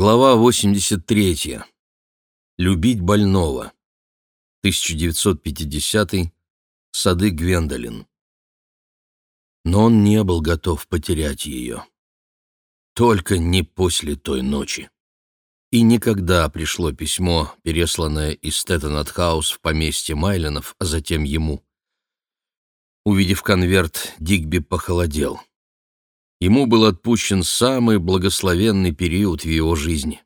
Глава 83. Любить больного. 1950. Сады Гвендолин. Но он не был готов потерять ее. Только не после той ночи. И тогда пришло письмо, пересланное из Тэттенат-хаус в поместье Майлинов, а затем ему. Увидев конверт, Дигби похолодел. Ему был отпущен самый благословенный период в его жизни.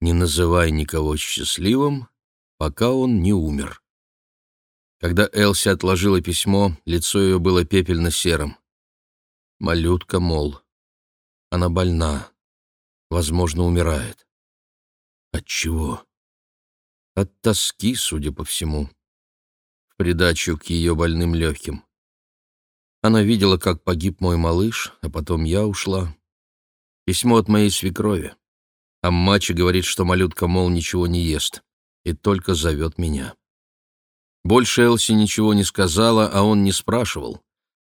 Не называй никого счастливым, пока он не умер. Когда Элси отложила письмо, лицо ее было пепельно-серым. Малютка, мол, она больна, возможно, умирает. От чего? От тоски, судя по всему. В придачу к ее больным легким. Она видела, как погиб мой малыш, а потом я ушла. Письмо от моей свекрови. А мача говорит, что малютка, мол, ничего не ест и только зовет меня. Больше Элси ничего не сказала, а он не спрашивал.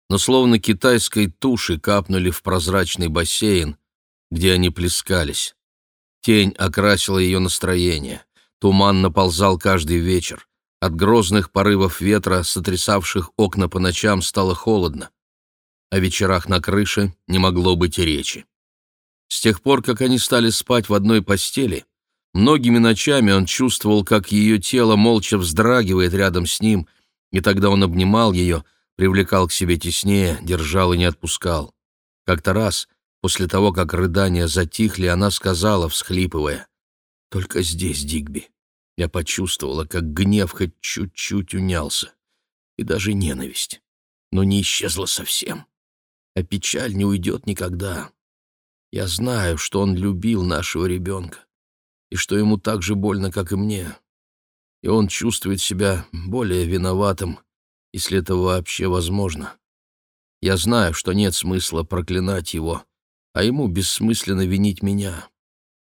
Но словно китайской туши капнули в прозрачный бассейн, где они плескались. Тень окрасила ее настроение. Туман наползал каждый вечер. От грозных порывов ветра, сотрясавших окна по ночам, стало холодно. О вечерах на крыше не могло быть и речи. С тех пор, как они стали спать в одной постели, многими ночами он чувствовал, как ее тело молча вздрагивает рядом с ним, и тогда он обнимал ее, привлекал к себе теснее, держал и не отпускал. Как-то раз, после того, как рыдания затихли, она сказала, всхлипывая, «Только здесь, Дигби, я почувствовала, как гнев хоть чуть-чуть унялся. И даже ненависть. Но не исчезла совсем. А печаль не уйдет никогда. Я знаю, что он любил нашего ребенка. И что ему так же больно, как и мне. И он чувствует себя более виноватым, если это вообще возможно. Я знаю, что нет смысла проклинать его, а ему бессмысленно винить меня.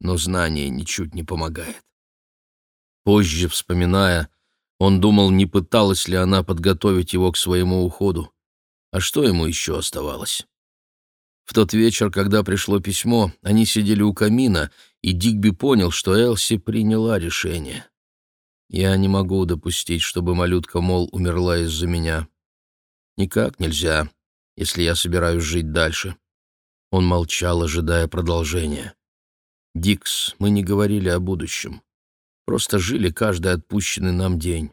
Но знание ничуть не помогает. Позже, вспоминая, он думал, не пыталась ли она подготовить его к своему уходу. А что ему еще оставалось? В тот вечер, когда пришло письмо, они сидели у камина, и Дигби понял, что Элси приняла решение. «Я не могу допустить, чтобы малютка, мол, умерла из-за меня. Никак нельзя, если я собираюсь жить дальше». Он молчал, ожидая продолжения. «Дикс, мы не говорили о будущем. Просто жили каждый отпущенный нам день.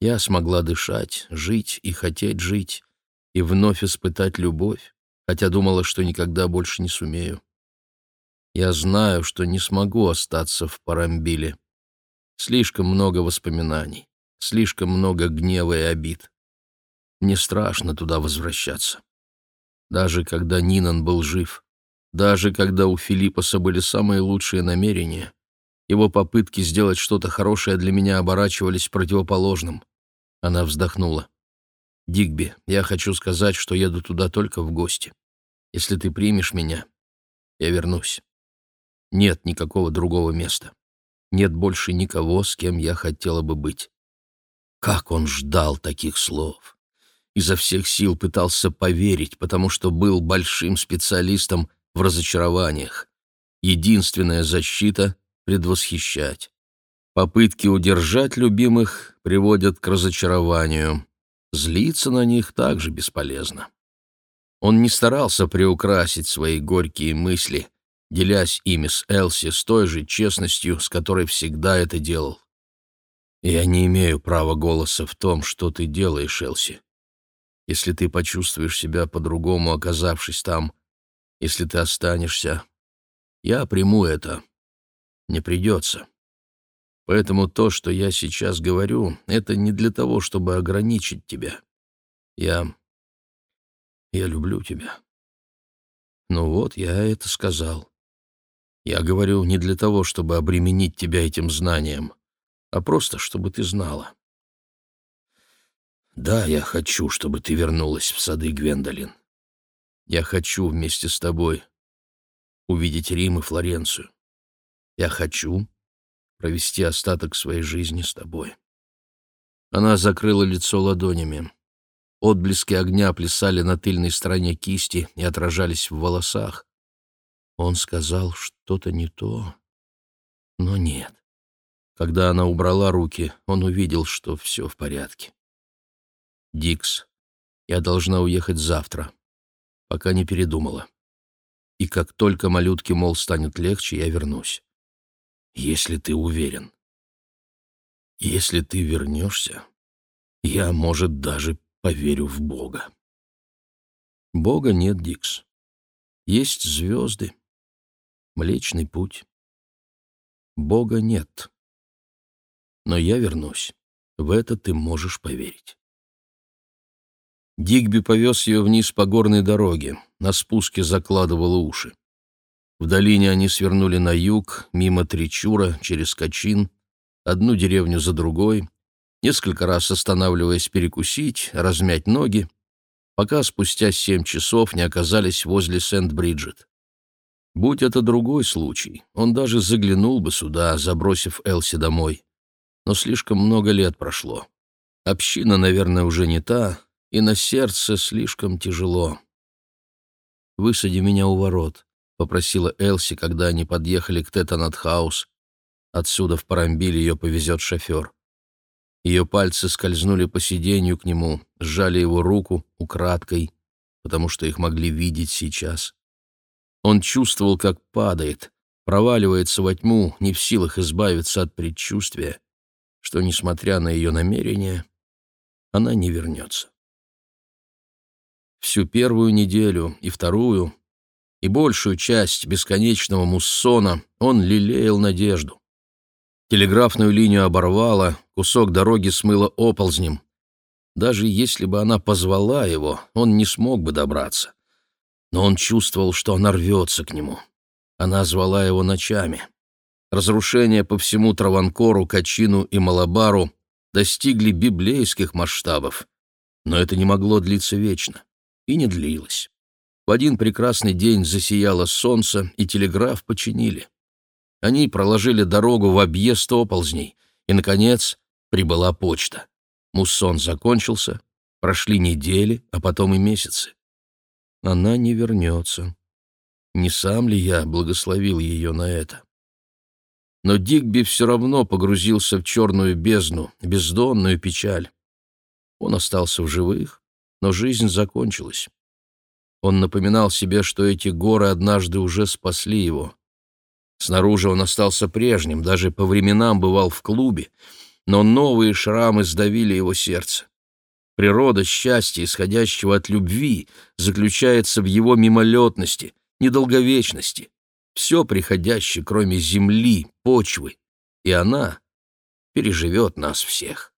Я смогла дышать, жить и хотеть жить, и вновь испытать любовь, хотя думала, что никогда больше не сумею. Я знаю, что не смогу остаться в Парамбиле. Слишком много воспоминаний, слишком много гнева и обид. Мне страшно туда возвращаться. Даже когда Нинан был жив, даже когда у Филиппоса были самые лучшие намерения, его попытки сделать что-то хорошее для меня оборачивались противоположным. Она вздохнула. «Дигби, я хочу сказать, что еду туда только в гости. Если ты примешь меня, я вернусь. Нет никакого другого места. Нет больше никого, с кем я хотела бы быть». Как он ждал таких слов! Изо всех сил пытался поверить, потому что был большим специалистом в разочарованиях. Единственная защита предвосхищать. Попытки удержать любимых приводят к разочарованию. Злиться на них также бесполезно. Он не старался приукрасить свои горькие мысли, делясь ими с Элси с той же честностью, с которой всегда это делал. «Я не имею права голоса в том, что ты делаешь, Элси. Если ты почувствуешь себя по-другому, оказавшись там, если ты останешься, я приму это не придется. Поэтому то, что я сейчас говорю, это не для того, чтобы ограничить тебя. Я... я люблю тебя. Ну вот, я это сказал. Я говорю не для того, чтобы обременить тебя этим знанием, а просто, чтобы ты знала. Да, я хочу, чтобы ты вернулась в сады Гвендолин. Я хочу вместе с тобой увидеть Рим и Флоренцию. Я хочу провести остаток своей жизни с тобой. Она закрыла лицо ладонями. Отблески огня плясали на тыльной стороне кисти и отражались в волосах. Он сказал что-то не то, но нет. Когда она убрала руки, он увидел, что все в порядке. «Дикс, я должна уехать завтра, пока не передумала. И как только малютке, мол, станет легче, я вернусь. Если ты уверен. Если ты вернешься, я, может, даже поверю в Бога. Бога нет, Дикс. Есть звезды, Млечный путь. Бога нет. Но я вернусь. В это ты можешь поверить. Дигби повез ее вниз по горной дороге, на спуске закладывала уши. В долине они свернули на юг, мимо Тричура, через Качин, одну деревню за другой, несколько раз останавливаясь перекусить, размять ноги, пока спустя семь часов не оказались возле Сент-Бриджит. Будь это другой случай, он даже заглянул бы сюда, забросив Элси домой. Но слишком много лет прошло. Община, наверное, уже не та, и на сердце слишком тяжело. «Высади меня у ворот», — попросила Элси, когда они подъехали к Тетанат-хаус. Отсюда в Парамбиль ее повезет шофер. Ее пальцы скользнули по сиденью к нему, сжали его руку украдкой, потому что их могли видеть сейчас. Он чувствовал, как падает, проваливается во тьму, не в силах избавиться от предчувствия, что, несмотря на ее намерения, она не вернется. Всю первую неделю и вторую, и большую часть бесконечного муссона он лелеял надежду. Телеграфную линию оборвало, кусок дороги смыло оползнем. Даже если бы она позвала его, он не смог бы добраться. Но он чувствовал, что она рвется к нему. Она звала его ночами. Разрушения по всему Траванкору, Качину и Малабару достигли библейских масштабов. Но это не могло длиться вечно и не длилось. В один прекрасный день засияло солнце, и телеграф починили. Они проложили дорогу в объезд оползней, и, наконец, прибыла почта. Муссон закончился, прошли недели, а потом и месяцы. Она не вернется. Не сам ли я благословил ее на это? Но Дигби все равно погрузился в черную бездну, бездонную печаль. Он остался в живых, но жизнь закончилась. Он напоминал себе, что эти горы однажды уже спасли его. Снаружи он остался прежним, даже по временам бывал в клубе, но новые шрамы сдавили его сердце. Природа счастья, исходящего от любви, заключается в его мимолетности, недолговечности. Все приходящее, кроме земли, почвы, и она переживет нас всех.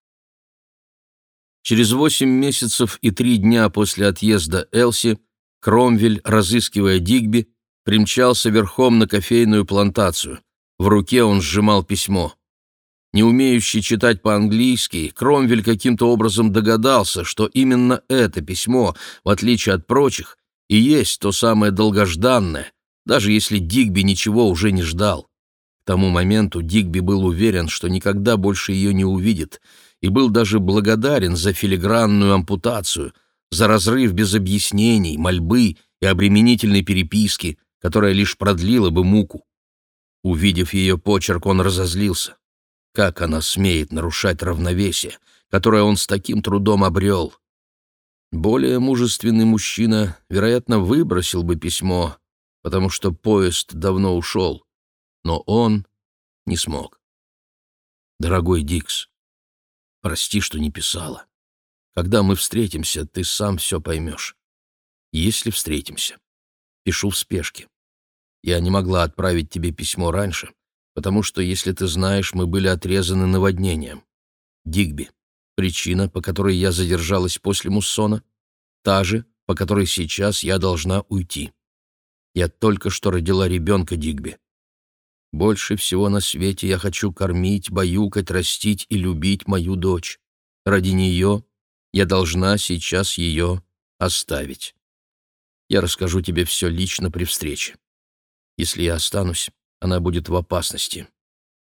Через восемь месяцев и три дня после отъезда Элси Кромвель, разыскивая Дигби, примчался верхом на кофейную плантацию. В руке он сжимал письмо. Не умеющий читать по-английски, Кромвель каким-то образом догадался, что именно это письмо, в отличие от прочих, и есть то самое долгожданное, даже если Дигби ничего уже не ждал. К тому моменту Дигби был уверен, что никогда больше ее не увидит, и был даже благодарен за филигранную ампутацию, за разрыв без объяснений, мольбы и обременительной переписки, которая лишь продлила бы муку. Увидев ее почерк, он разозлился. Как она смеет нарушать равновесие, которое он с таким трудом обрел? Более мужественный мужчина, вероятно, выбросил бы письмо, потому что поезд давно ушел, но он не смог. «Дорогой Дикс, Прости, что не писала. Когда мы встретимся, ты сам все поймешь. Если встретимся. Пишу в спешке. Я не могла отправить тебе письмо раньше, потому что, если ты знаешь, мы были отрезаны наводнением. Дигби. Причина, по которой я задержалась после муссона, та же, по которой сейчас я должна уйти. Я только что родила ребенка Дигби. Больше всего на свете я хочу кормить, баюкать, растить и любить мою дочь. Ради нее я должна сейчас ее оставить. Я расскажу тебе все лично при встрече. Если я останусь, она будет в опасности.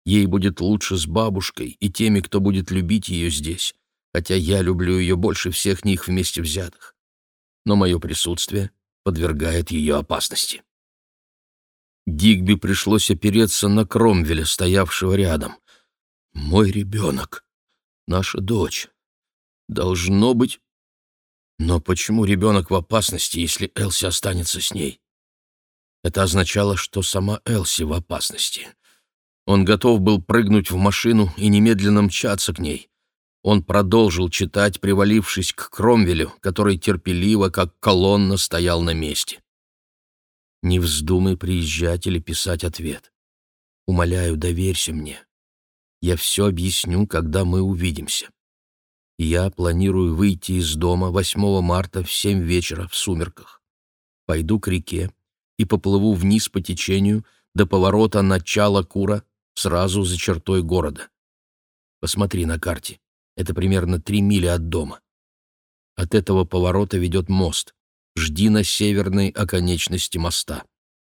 Ей будет лучше с бабушкой и теми, кто будет любить ее здесь, хотя я люблю ее больше всех них вместе взятых. Но мое присутствие подвергает ее опасности. Дигби пришлось опереться на Кромвеля, стоявшего рядом. «Мой ребенок, наша дочь. Должно быть...» Но почему ребенок в опасности, если Элси останется с ней? Это означало, что сама Элси в опасности. Он готов был прыгнуть в машину и немедленно мчаться к ней. Он продолжил читать, привалившись к Кромвелю, который терпеливо, как колонна, стоял на месте. «Не вздумай приезжать или писать ответ. Умоляю, доверься мне. Я все объясню, когда мы увидимся. Я планирую выйти из дома 8 марта в 7 вечера в сумерках. Пойду к реке и поплыву вниз по течению до поворота начала Кура сразу за чертой города. Посмотри на карте. Это примерно три мили от дома. От этого поворота ведет мост. Жди на северной оконечности моста.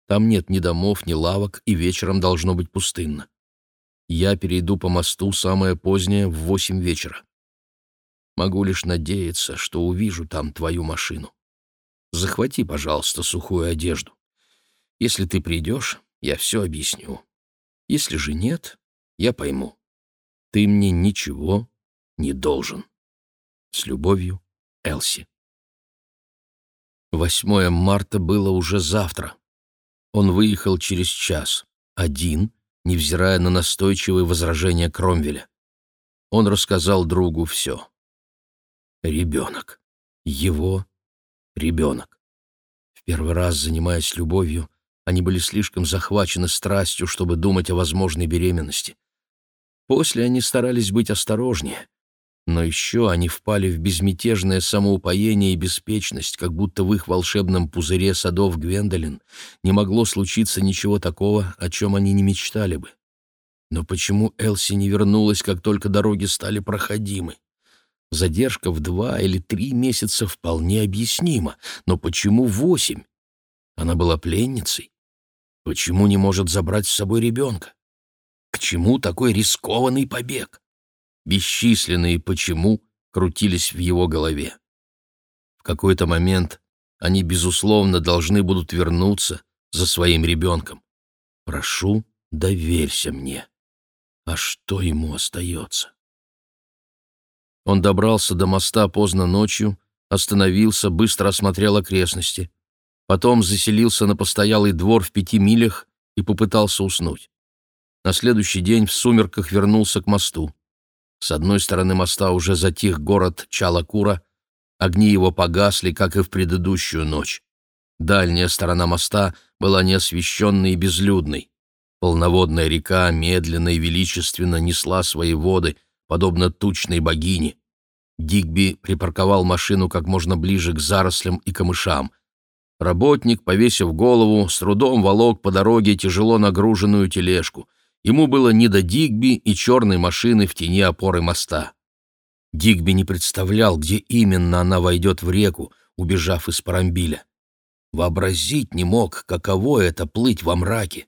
Там нет ни домов, ни лавок, и вечером должно быть пустынно. Я перейду по мосту самое позднее в восемь вечера. Могу лишь надеяться, что увижу там твою машину. Захвати, пожалуйста, сухую одежду. Если ты придешь, я все объясню. Если же нет, я пойму. Ты мне ничего не должен. С любовью, Элси. 8 марта было уже завтра. Он выехал через час, один, невзирая на настойчивые возражения Кромвеля. Он рассказал другу все. Ребенок. Его ребенок. В первый раз, занимаясь любовью, они были слишком захвачены страстью, чтобы думать о возможной беременности. После они старались быть осторожнее, но еще они впали в безмятежное самоупоение и беспечность, как будто в их волшебном пузыре садов Гвендолин не могло случиться ничего такого, о чем они не мечтали бы. Но почему Элси не вернулась, как только дороги стали проходимы? Задержка в два или три месяца вполне объяснима, но почему восемь? Она была пленницей. Почему не может забрать с собой ребенка? К чему такой рискованный побег? Бесчисленные «почему» крутились в его голове. В какой-то момент они, безусловно, должны будут вернуться за своим ребенком. Прошу, доверься мне. А что ему остается? Он добрался до моста поздно ночью, остановился, быстро осмотрел окрестности. Потом заселился на постоялый двор в пяти милях и попытался уснуть. На следующий день в сумерках вернулся к мосту. С одной стороны моста уже затих город Чалакура, огни его погасли, как и в предыдущую ночь. Дальняя сторона моста была неосвещенной и безлюдной. Полноводная река медленно и величественно несла свои воды, подобно тучной богине. Дигби припарковал машину как можно ближе к зарослям и камышам. Работник, повесив голову, с трудом волок по дороге тяжело нагруженную тележку. Ему было не до Дигби и черной машины в тени опоры моста. Дигби не представлял, где именно она войдет в реку, убежав из Парамбиля. Вообразить не мог, каково это — плыть во мраке.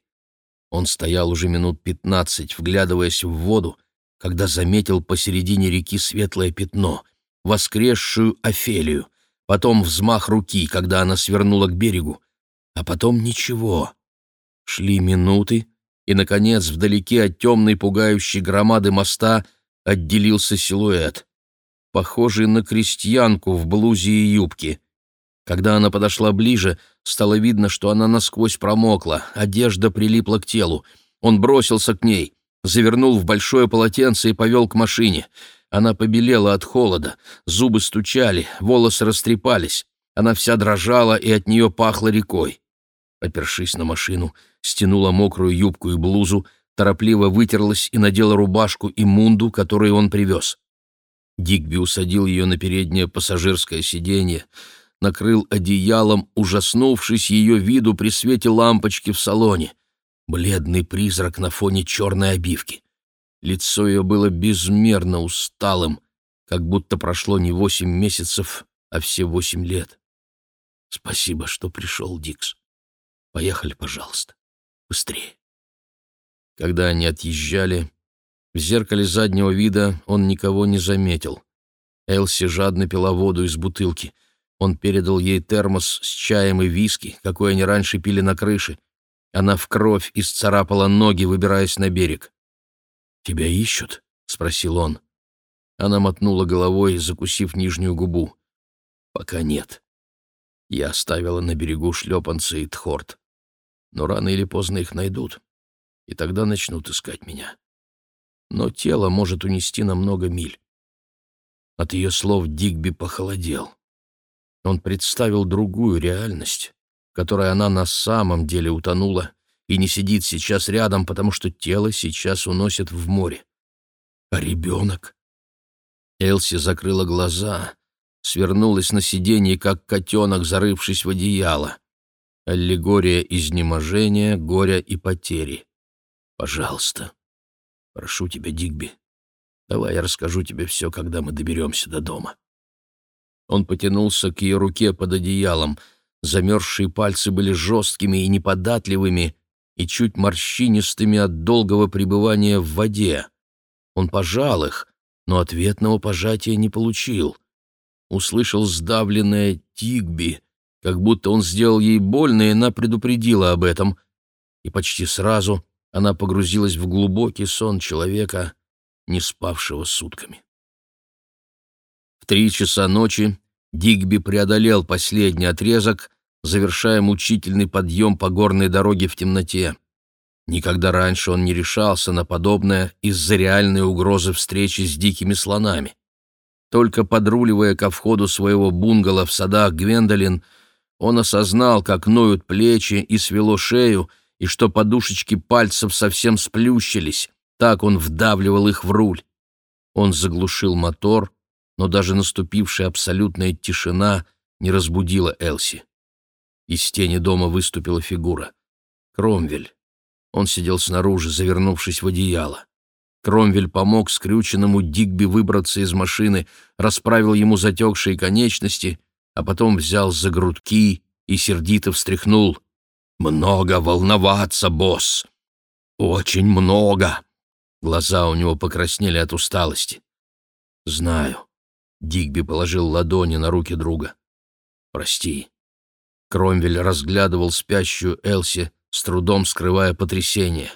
Он стоял уже минут пятнадцать, вглядываясь в воду, когда заметил посередине реки светлое пятно, воскресшую Офелию, потом взмах руки, когда она свернула к берегу, а потом ничего. Шли минуты, и, наконец, вдалеке от темной пугающей громады моста отделился силуэт, похожий на крестьянку в блузе и юбке. Когда она подошла ближе, стало видно, что она насквозь промокла, одежда прилипла к телу. Он бросился к ней — завернул в большое полотенце и повел к машине. Она побелела от холода, зубы стучали, волосы растрепались. Она вся дрожала, и от нее пахло рекой. Опершись на машину, стянула мокрую юбку и блузу, торопливо вытерлась и надела рубашку и мунду, которую он привез. Дигби усадил ее на переднее пассажирское сиденье, накрыл одеялом, ужаснувшись ее виду при свете лампочки в салоне — бледный призрак на фоне черной обивки. Лицо ее было безмерно усталым, как будто прошло не восемь месяцев, а все восемь лет. «Спасибо, что пришел, Дикс. Поехали, пожалуйста. Быстрее». Когда они отъезжали, в зеркале заднего вида он никого не заметил. Элси жадно пила воду из бутылки. Он передал ей термос с чаем и виски, какой они раньше пили на крыше, Она в кровь исцарапала ноги, выбираясь на берег. «Тебя ищут?» — спросил он. Она мотнула головой, закусив нижнюю губу. «Пока нет. Я оставила на берегу шлепанцы и тхорт. Но рано или поздно их найдут, и тогда начнут искать меня. Но тело может унести на много миль». От ее слов Дигби похолодел. Он представил другую реальность, в которой она на самом деле утонула и не сидит сейчас рядом, потому что тело сейчас уносит в море. А ребенок? Элси закрыла глаза, свернулась на сиденье, как котенок, зарывшись в одеяло. Аллегория изнеможения, горя и потери. Пожалуйста, прошу тебя, Дигби, давай я расскажу тебе все, когда мы доберемся до дома. Он потянулся к ее руке под одеялом. Замерзшие пальцы были жесткими и неподатливыми, и чуть морщинистыми от долгого пребывания в воде. Он пожал их, но ответного пожатия не получил. Услышал сдавленное «Тигби», как будто он сделал ей больно, и она предупредила об этом. И почти сразу она погрузилась в глубокий сон человека, не спавшего сутками. В три часа ночи Дигби преодолел последний отрезок, завершая мучительный подъем по горной дороге в темноте. Никогда раньше он не решался на подобное из-за реальной угрозы встречи с дикими слонами. Только подруливая ко входу своего бунгало в садах Гвендолин, он осознал, как ноют плечи и свело шею, и что подушечки пальцев совсем сплющились, так он вдавливал их в руль. Он заглушил мотор, но даже наступившая абсолютная тишина не разбудила Элси. Из тени дома выступила фигура. Кромвель. Он сидел снаружи, завернувшись в одеяло. Кромвель помог скрюченному Дигби выбраться из машины, расправил ему затекшие конечности, а потом взял за грудки и сердито встряхнул. «Много волноваться, босс! Очень много!» Глаза у него покраснели от усталости. «Знаю». Дигби положил ладони на руки друга. «Прости». Кромвель разглядывал спящую Элси, с трудом скрывая потрясение.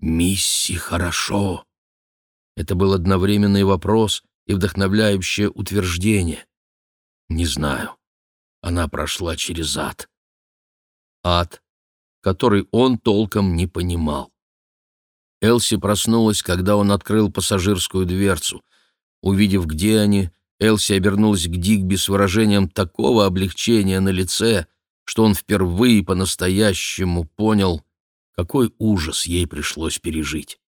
«Мисси хорошо!» Это был одновременный вопрос и вдохновляющее утверждение. «Не знаю. Она прошла через ад». Ад, который он толком не понимал. Элси проснулась, когда он открыл пассажирскую дверцу. Увидев, где они, Элси обернулась к Дигби с выражением такого облегчения на лице, что он впервые по-настоящему понял, какой ужас ей пришлось пережить.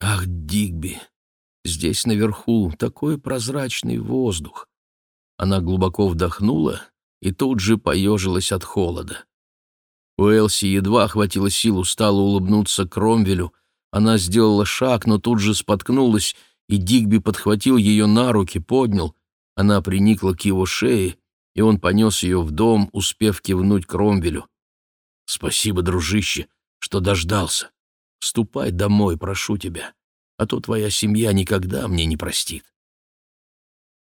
«Ах, Дигби, здесь наверху такой прозрачный воздух!» Она глубоко вдохнула и тут же поежилась от холода. У Элси едва хватило сил устало улыбнуться Кромвелю. Она сделала шаг, но тут же споткнулась и Дигби подхватил ее на руки, поднял. Она приникла к его шее, и он понес ее в дом, успев кивнуть Кромвелю. «Спасибо, дружище, что дождался. Ступай домой, прошу тебя, а то твоя семья никогда мне не простит».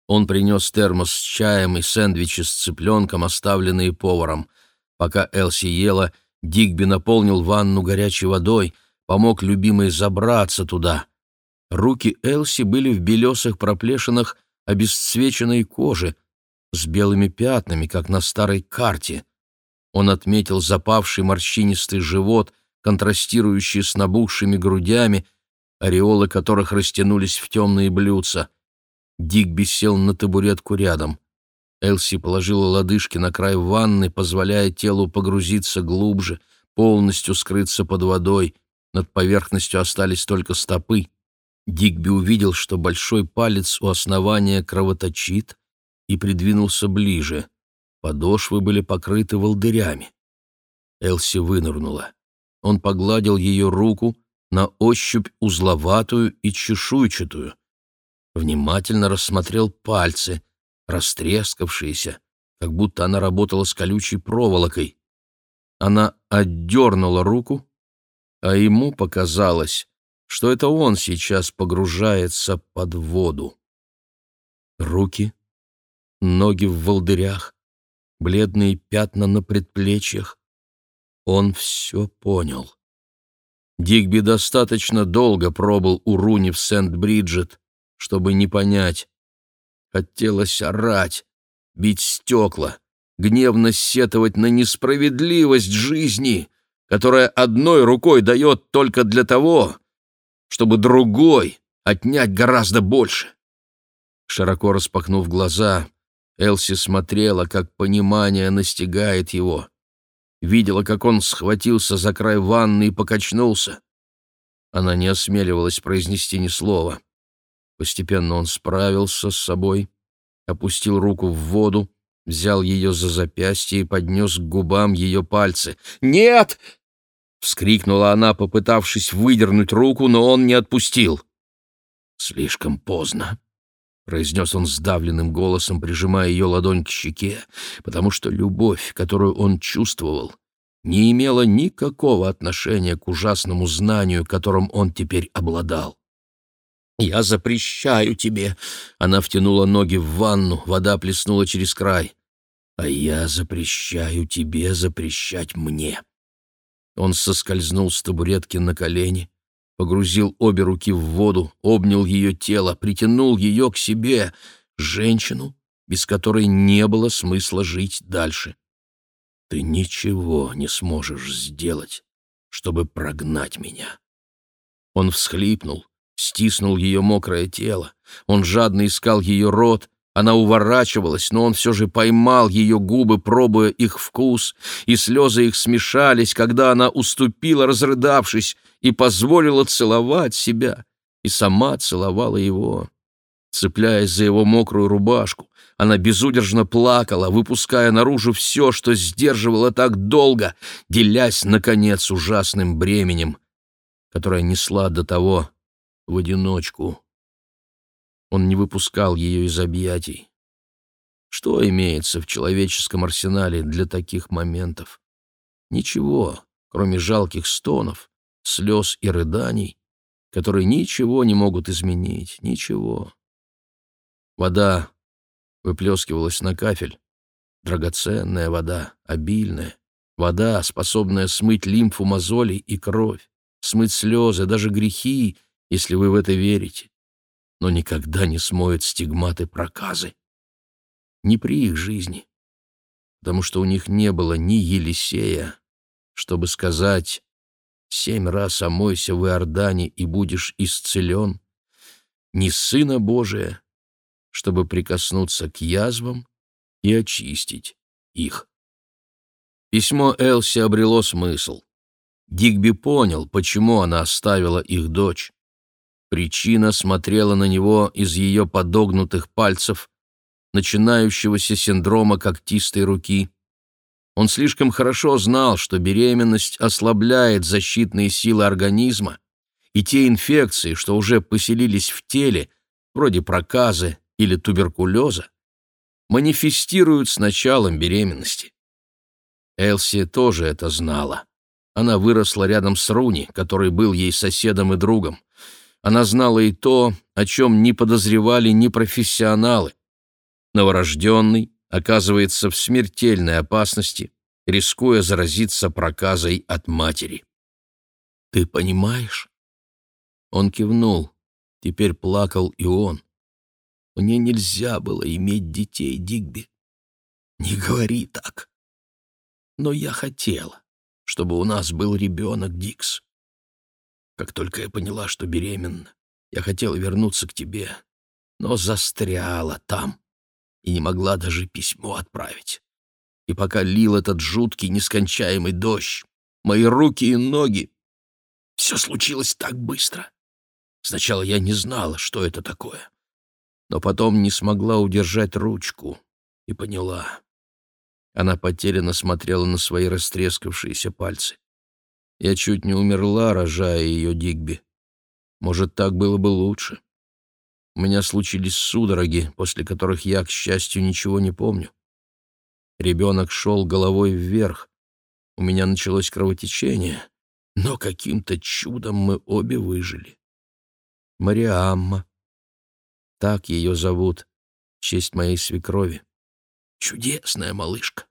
Он принес термос с чаем и сэндвичи с цыпленком, оставленные поваром. Пока Элси ела, Дигби наполнил ванну горячей водой, помог любимой забраться туда — Руки Элси были в белесых проплешинах обесцвеченной кожи, с белыми пятнами, как на старой карте. Он отметил запавший морщинистый живот, контрастирующий с набухшими грудями, ореолы которых растянулись в темные блюдца. Дигби сел на табуретку рядом. Элси положила лодыжки на край ванны, позволяя телу погрузиться глубже, полностью скрыться под водой. Над поверхностью остались только стопы. Дигби увидел, что большой палец у основания кровоточит, и придвинулся ближе. Подошвы были покрыты волдырями. Элси вынырнула. Он погладил ее руку, на ощупь узловатую и чешуйчатую. Внимательно рассмотрел пальцы, растрескавшиеся, как будто она работала с колючей проволокой. Она отдернула руку, а ему показалось, что это он сейчас погружается под воду. Руки, ноги в волдырях, бледные пятна на предплечьях. Он все понял. Дигби достаточно долго пробыл у Руни в Сент-Бриджет, чтобы не понять. Хотелось орать, бить стекла, гневно сетовать на несправедливость жизни, которая одной рукой дает только для того, чтобы другой отнять гораздо больше. Широко распахнув глаза, Элси смотрела, как понимание настигает его. Видела, как он схватился за край ванны и покачнулся. Она не осмеливалась произнести ни слова. Постепенно он справился с собой, опустил руку в воду, взял ее за запястье и поднес к губам ее пальцы. «Нет!» — вскрикнула она, попытавшись выдернуть руку, но он не отпустил. «Слишком поздно», — произнес он сдавленным голосом, прижимая ее ладонь к щеке, потому что любовь, которую он чувствовал, не имела никакого отношения к ужасному знанию, которым он теперь обладал. «Я запрещаю тебе!» Она втянула ноги в ванну, вода плеснула через край. «А я запрещаю тебе запрещать мне!» Он соскользнул с табуретки на колени, погрузил обе руки в воду, обнял ее тело, притянул ее к себе, женщину, без которой не было смысла жить дальше. «Ты ничего не сможешь сделать, чтобы прогнать меня!» Он всхлипнул, стиснул ее мокрое тело. Он жадно искал ее рот. Она уворачивалась, но он все же поймал ее губы, пробуя их вкус, и слезы их смешались, когда она уступила, разрыдавшись, и позволила целовать себя, и сама целовала его. Цепляясь за его мокрую рубашку, она безудержно плакала, выпуская наружу все, что сдерживала так долго, делясь, наконец, ужасным бременем, которое несла до того, в одиночку. Он не выпускал ее из объятий. Что имеется в человеческом арсенале для таких моментов? Ничего, кроме жалких стонов, слез и рыданий, которые ничего не могут изменить, ничего. Вода выплескивалась на кафель, драгоценная вода, обильная, вода, способная смыть лимфу мозолей и кровь, смыть слезы, даже грехи, если вы в это верите, но никогда не смоет стигматы проказы. Не при их жизни, потому что у них не было ни Елисея, чтобы сказать «семь раз омойся в Иордане и будешь исцелен», ни Сына Божия, чтобы прикоснуться к язвам и очистить их. Письмо Элси обрело смысл. Дигби понял, почему она оставила их дочь. Причина смотрела на него из ее подогнутых пальцев, начинающегося синдрома когтистой руки. Он слишком хорошо знал, что беременность ослабляет защитные силы организма, и те инфекции, что уже поселились в теле, вроде проказы или туберкулеза, манифестируют с началом беременности. Элси тоже это знала. Она выросла рядом с Руни, который был ей соседом и другом. Она знала и то, о чем не подозревали ни профессионалы. Новорожденный оказывается в смертельной опасности, рискуя заразиться проказой от матери. «Ты понимаешь?» Он кивнул. Теперь плакал и он. «Мне нельзя было иметь детей, Дигби. Не говори так. Но я хотела, чтобы у нас был ребенок, Дикс. Как только я поняла, что беременна, я хотела вернуться к тебе, но застряла там и не могла даже письмо отправить. И пока лил этот жуткий, нескончаемый дождь, мои руки и ноги... Все случилось так быстро. Сначала я не знала, что это такое, но потом не смогла удержать ручку и поняла. Она потерянно смотрела на свои растрескавшиеся пальцы. Я чуть не умерла, рожая ее Дигби. Может, так было бы лучше. У меня случились судороги, после которых я, к счастью, ничего не помню. Ребенок шел головой вверх. У меня началось кровотечение, но каким-то чудом мы обе выжили. Мариамма. Так ее зовут, в честь моей свекрови. Чудесная малышка.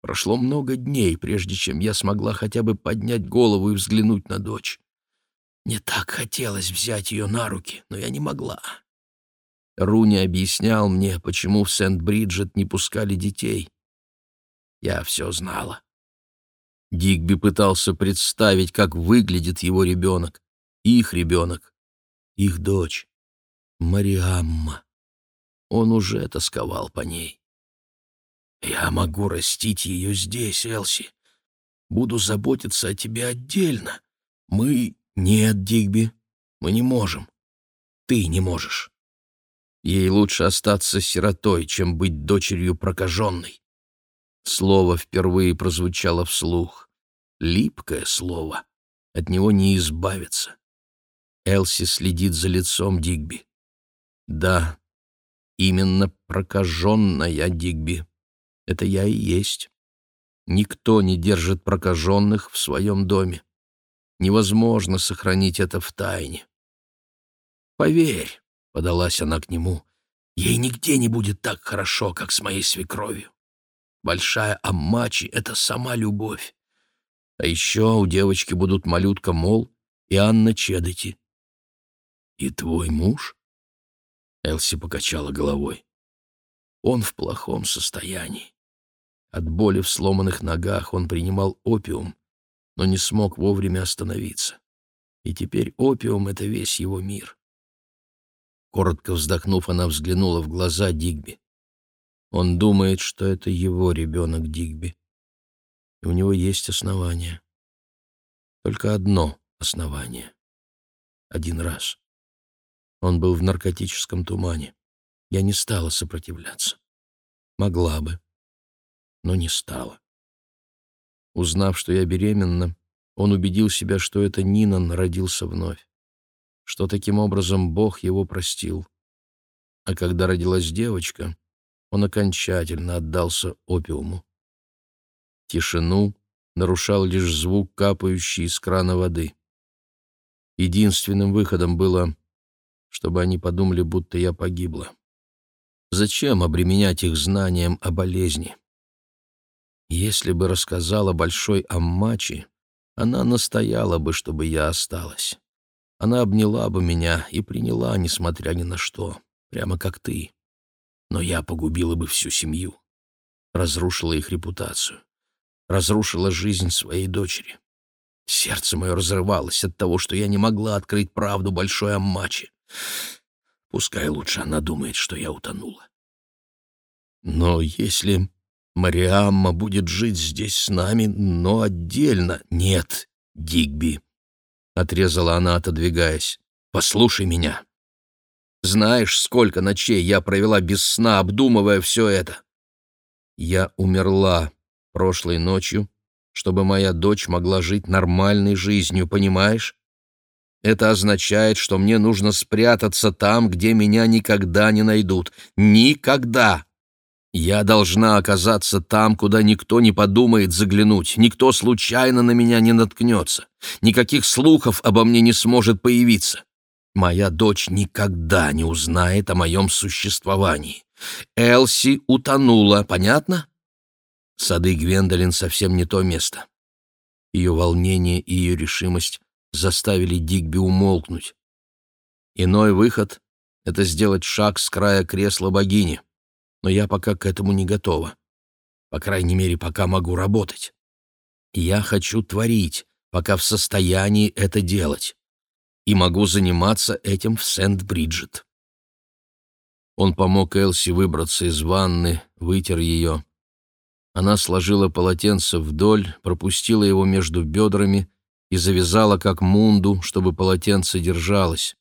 Прошло много дней, прежде чем я смогла хотя бы поднять голову и взглянуть на дочь. Мне так хотелось взять ее на руки, но я не могла. Руни объяснял мне, почему в Сент-Бриджет не пускали детей. Я все знала. Дигби пытался представить, как выглядит его ребенок, их ребенок, их дочь, Мариамма. Он уже тосковал по ней. «Я могу растить ее здесь, Элси. Буду заботиться о тебе отдельно. Мы...» «Нет, Дигби, мы не можем. Ты не можешь. Ей лучше остаться сиротой, чем быть дочерью прокаженной». Слово впервые прозвучало вслух. Липкое слово. От него не избавиться. Элси следит за лицом Дигби. Да, именно прокаженная Дигби. Это я и есть. Никто не держит прокаженных в своем доме. Невозможно сохранить это в тайне. «Поверь», — подалась она к нему, — «ей нигде не будет так хорошо, как с моей свекровью. Большая Аммачи — это сама любовь. А еще у девочки будут малютка Мол и Анна Чедоти». «И твой муж?» Элси покачала головой. «Он в плохом состоянии. От боли в сломанных ногах он принимал опиум, но не смог вовремя остановиться. И теперь опиум — это весь его мир. Коротко вздохнув, она взглянула в глаза Дигби. Он думает, что это его ребенок Дигби. И у него есть основания. Только одно основание. Один раз. Он был в наркотическом тумане. Я не стала сопротивляться. Могла бы, но не стала. Узнав, что я беременна, он убедил себя, что это Нинан родился вновь, что таким образом Бог его простил. А когда родилась девочка, он окончательно отдался опиуму. Тишину нарушал лишь звук капающий из крана воды. Единственным выходом было, чтобы они подумали, будто я погибла. Зачем обременять их знанием о болезни? Если бы рассказала большой Аммачи, она настояла бы, чтобы я осталась. Она обняла бы меня и приняла, несмотря ни на что, прямо как ты. Но я погубила бы всю семью, разрушила их репутацию, разрушила жизнь своей дочери. Сердце мое разрывалось от того, что я не могла открыть правду большой Аммачи. Пускай лучше она думает, что я утонула. Но если Мариамма будет жить здесь с нами, но отдельно. Нет, Дигби, — отрезала она, отодвигаясь. Послушай меня. Знаешь, сколько ночей я провела без сна, обдумывая все это? Я умерла прошлой ночью, чтобы моя дочь могла жить нормальной жизнью, понимаешь? Это означает, что мне нужно спрятаться там, где меня никогда не найдут. Никогда! Я должна оказаться там, куда никто не подумает заглянуть, никто случайно на меня не наткнется, никаких слухов обо мне не сможет появиться. Моя дочь никогда не узнает о моем существовании. Элси утонула, понятно? Сады Гвендолин совсем не то место. Ее волнение и ее решимость заставили Дигби умолкнуть. Иной выход — это сделать шаг с края кресла богини но я пока к этому не готова. По крайней мере, пока могу работать. Я хочу творить, пока в состоянии это делать. И могу заниматься этим в Сент-Бриджит. Он помог Элси выбраться из ванны, вытер ее. Она сложила полотенце вдоль, пропустила его между бедрами и завязала как мунду, чтобы полотенце держалось.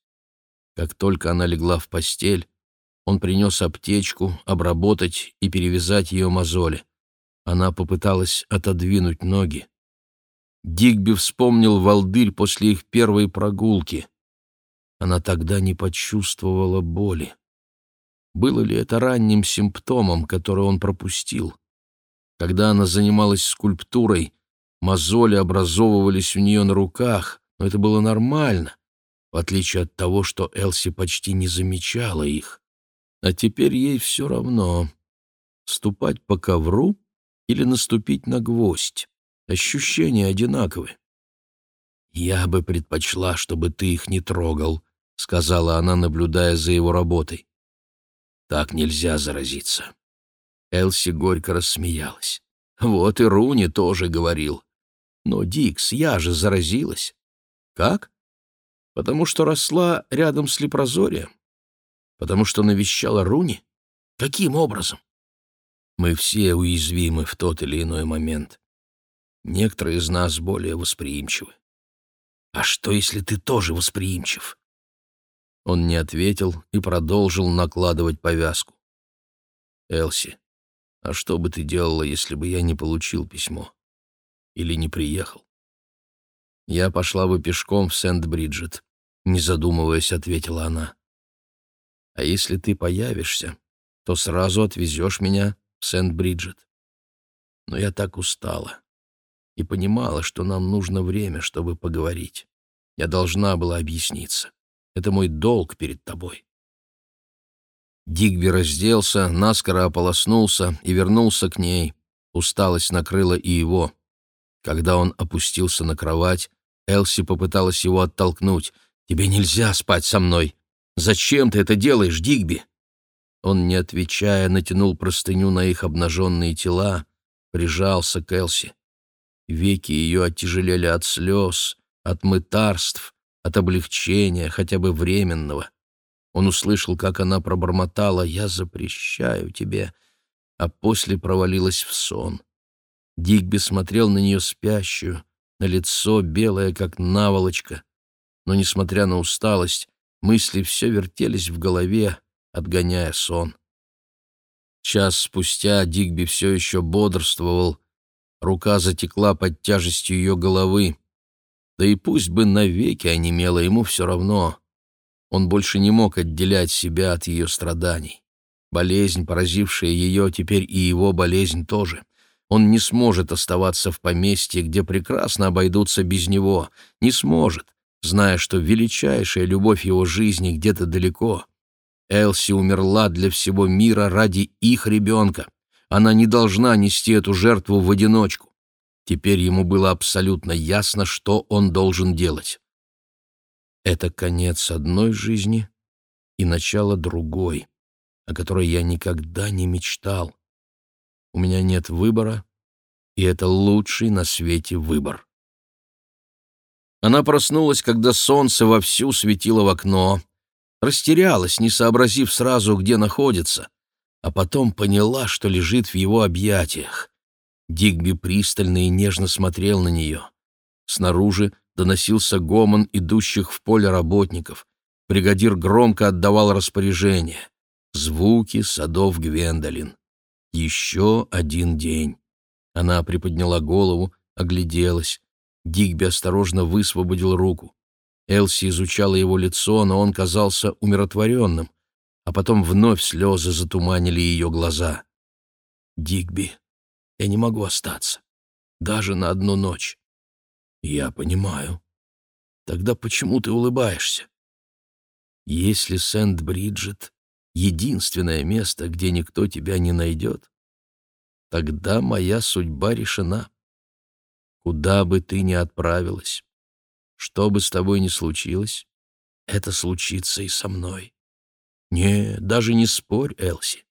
Как только она легла в постель, он принес аптечку, обработать и перевязать ее мозоли. Она попыталась отодвинуть ноги. Дигби вспомнил волдырь после их первой прогулки. Она тогда не почувствовала боли. Было ли это ранним симптомом, который он пропустил? Когда она занималась скульптурой, мозоли образовывались у нее на руках, но это было нормально, в отличие от того, что Элси почти не замечала их. А теперь ей все равно, ступать по ковру или наступить на гвоздь. Ощущения одинаковы. «Я бы предпочла, чтобы ты их не трогал», — сказала она, наблюдая за его работой. «Так нельзя заразиться». Элси горько рассмеялась. «Вот и Руни тоже говорил. Но, Дикс, я же заразилась». «Как?» «Потому что росла рядом с лепрозорием. Потому что навещала Руни? Каким образом?» «Мы все уязвимы в тот или иной момент. Некоторые из нас более восприимчивы. «А что, если ты тоже восприимчив?» Он не ответил и продолжил накладывать повязку. «Элси, а что бы ты делала, если бы я не получил письмо? Или не приехал?» «Я пошла бы пешком в Сент-Бриджет», — не задумываясь, ответила она. «А если ты появишься, то сразу отвезешь меня в Сент-Бриджет. Но я так устала и понимала, что нам нужно время, чтобы поговорить. Я должна была объясниться. Это мой долг перед тобой. Дигби разделся, наскоро ополоснулся и вернулся к ней. Усталость накрыла и его. Когда он опустился на кровать, Элси попыталась его оттолкнуть. «Тебе нельзя спать со мной! Зачем ты это делаешь, Дигби?» Он, не отвечая, натянул простыню на их обнаженные тела, прижался к Элси. Веки ее оттяжелели от слез, от мытарств, от облегчения, хотя бы временного. Он услышал, как она пробормотала «Я запрещаю тебе», а после провалилась в сон. Дигби смотрел на нее спящую, на лицо белое, как наволочка. Но, несмотря на усталость, мысли все вертелись в голове, отгоняя сон. Час спустя Дигби все еще бодрствовал, Рука затекла под тяжестью ее головы. Да и пусть бы навеки онемело, ему все равно. Он больше не мог отделять себя от ее страданий. Болезнь, поразившая ее, теперь и его болезнь тоже. Он не сможет оставаться в поместье, где прекрасно обойдутся без него. Не сможет, зная, что величайшая любовь его жизни где-то далеко. Элси умерла для всего мира ради их ребенка. Она не должна нести эту жертву в одиночку. Теперь ему было абсолютно ясно, что он должен делать. Это конец одной жизни и начало другой, о которой я никогда не мечтал. У меня нет выбора, и это лучший на свете выбор. Она проснулась, когда солнце вовсю светило в окно, растерялась, не сообразив сразу, где находится а потом поняла, что лежит в его объятиях. Дигби пристально и нежно смотрел на нее. Снаружи доносился гомон идущих в поле работников. Бригадир громко отдавал распоряжение. Звуки садов Гвендолин. Еще один день. Она приподняла голову, огляделась. Дигби осторожно высвободил руку. Элси изучала его лицо, но он казался умиротворенным а потом вновь слезы затуманили ее глаза. «Дигби, я не могу остаться. Даже на одну ночь». «Я понимаю. Тогда почему ты улыбаешься?» «Если Сент-Бриджит — единственное место, где никто тебя не найдет, тогда моя судьба решена. Куда бы ты ни отправилась, что бы с тобой ни случилось, это случится и со мной. Не, даже не спорь, Элси.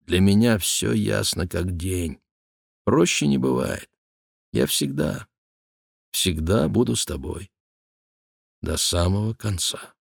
Для меня все ясно как день. Проще не бывает. Я всегда, всегда буду с тобой. До самого конца.